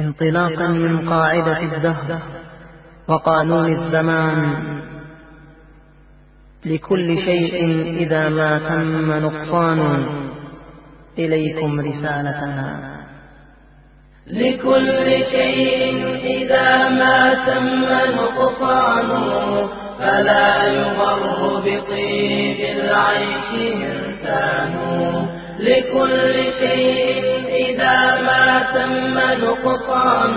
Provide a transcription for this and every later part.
انطلاقا من قاعدة الدهر وقانون الزمان. لكل شيء إذا ما تم نقصان إليكم رسالتنا لكل شيء إذا ما تم نقصان فلا يغر بطيب العيش إنسان. لكل شيء إذا ما تم نقصان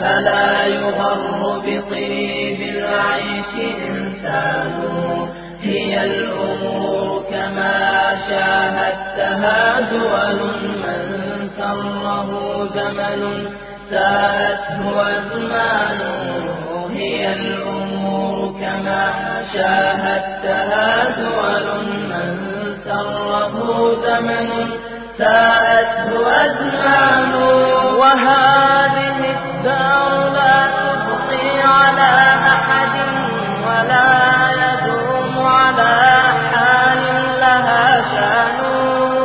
فلا يغر بطيب العيش إنسان. هي الأمور كما شاهدتها دول من سره زمن ساءته أزمان. هي الأمور كما شاهدتها دول زمن ساءته أزمان. وهذه الدار لا تبقي على أحد ولا يدوم على حال لها شأن.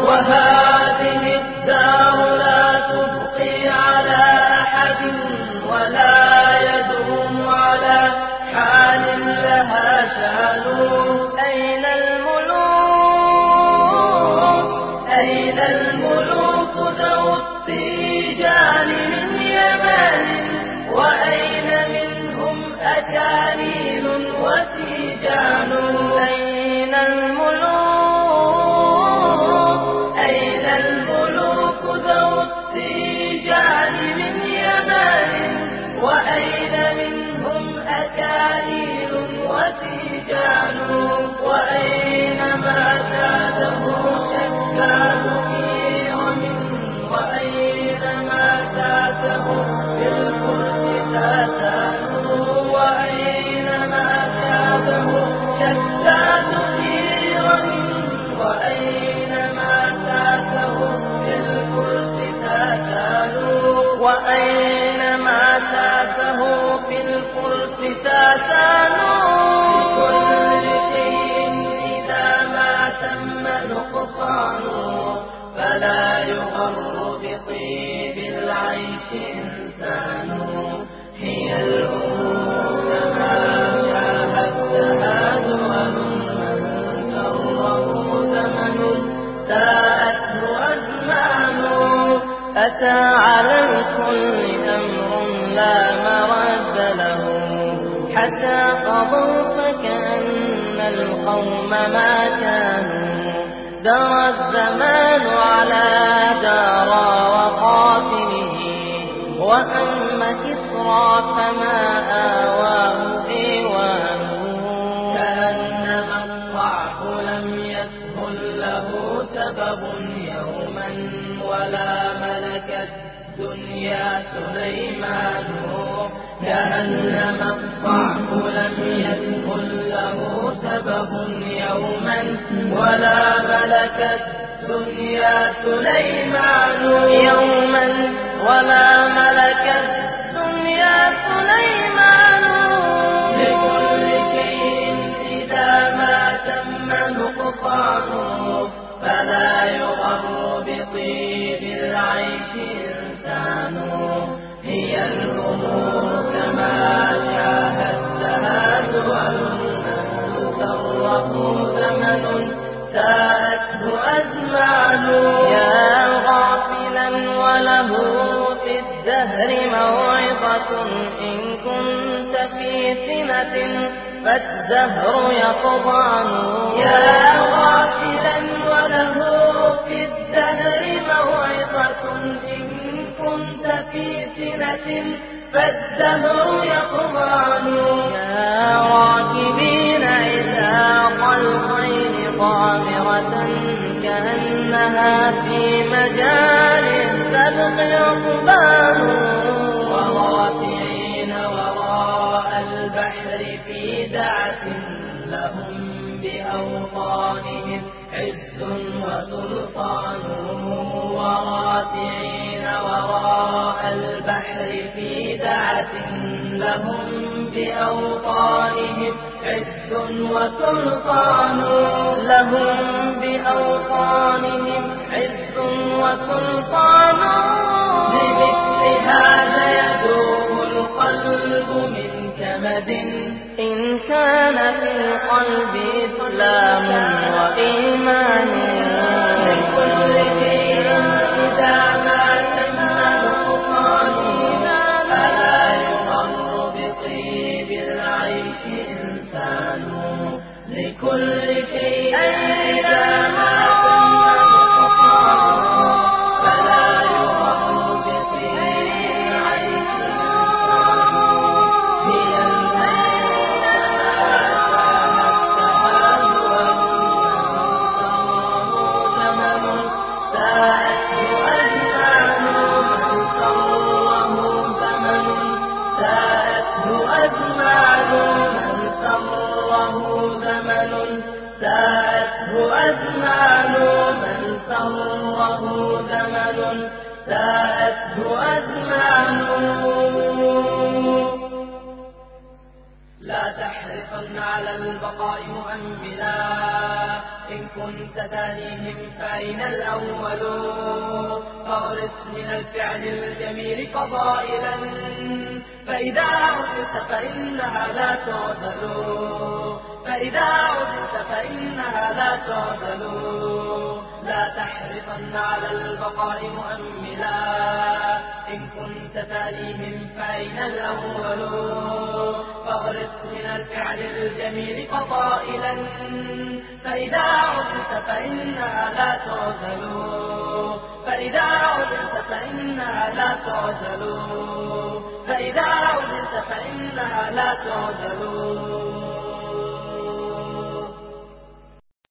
وهذه الدار لا تبقي على أحد ولا يدوم على حال لها شأن. أين ما تاته في الفرس تاتان كل شيء إذا ما تم نقصان. على الكل أمر لا مرد له حتى قضوا فكأن القوم ما كانوا. درى الزمان على دارا وقافله وأما كسرى فما آواه. ملكت دنيا سليمان كأنما الضعف لم يسهل له سبب يوما ولا ملكت دنيا سليمان يوما ولا ملكت ساءته أزمان. يا غافلا وله في الدهر موعظة. إن كنت في سنة فالدهر يقضان يا غافلا وله في الدهر موعظة. إن كنت في سنة فالدهر يقضان البحر في دعة لهم بأوطانهم عز وسلطان. لهم بأوطانهم عز وسلطان. لمثل هذا يدوم القلب من كمد. إن كان في القلب إسلام وإيمان أزمان من سره زمن ساءته أزمان لا تحرصن على البقاء مؤملا إن كنت تانيهم فأين الأول؟ فاغرس من الفعل الجميل فضائلا. فإذا عدت فإنها لا تعدل. فإذا عدت فإنها لا تعدل لا تحرصن على البقاء مؤملا. إن كنت تاليهم فأين الأول؟ فاغرس من الفعل الجميل فضائلا فإذا عدت فإنها لا تعدل فإذا عدت فإنها لا تعدل فإذا عدت فإنها لا تعدل